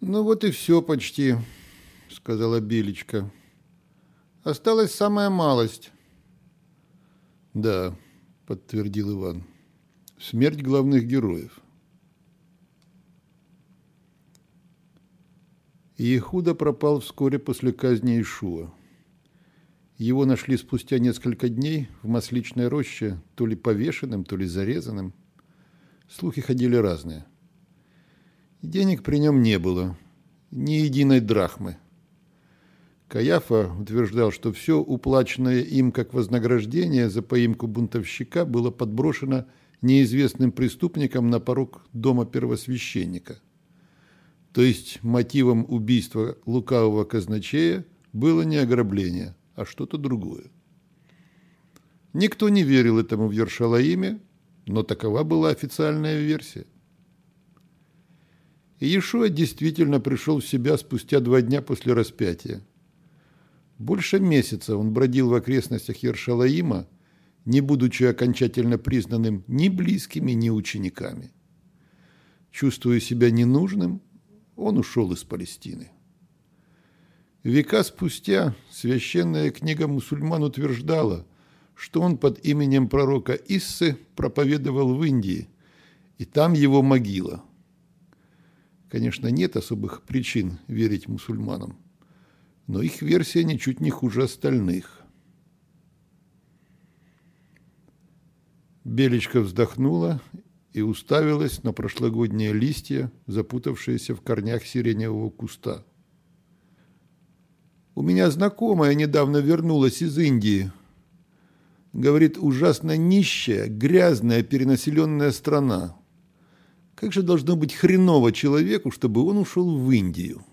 «Ну вот и все почти», — сказала Белечка. «Осталась самая малость». «Да», — подтвердил Иван. «Смерть главных героев». Иехуда пропал вскоре после казни Ишуа. Его нашли спустя несколько дней в масличной роще, то ли повешенным, то ли зарезанным. Слухи ходили разные. Денег при нем не было, ни единой драхмы. Каяфа утверждал, что все уплаченное им как вознаграждение за поимку бунтовщика было подброшено неизвестным преступникам на порог дома первосвященника. То есть мотивом убийства лукавого казначея было не ограбление, а что-то другое. Никто не верил этому в Ершалаиме, но такова была официальная версия. Иешуа действительно пришел в себя спустя два дня после распятия. Больше месяца он бродил в окрестностях Ершалаима, не будучи окончательно признанным ни близкими, ни учениками. Чувствуя себя ненужным, он ушел из Палестины. Века спустя священная книга мусульман утверждала, что он под именем пророка Иссы проповедовал в Индии, и там его могила – Конечно, нет особых причин верить мусульманам, но их версия ничуть не хуже остальных. Белечка вздохнула и уставилась на прошлогодние листья, запутавшиеся в корнях сиреневого куста. «У меня знакомая недавно вернулась из Индии. Говорит, ужасно нищая, грязная, перенаселенная страна. Как же должно быть хреново человеку, чтобы он ушел в Индию?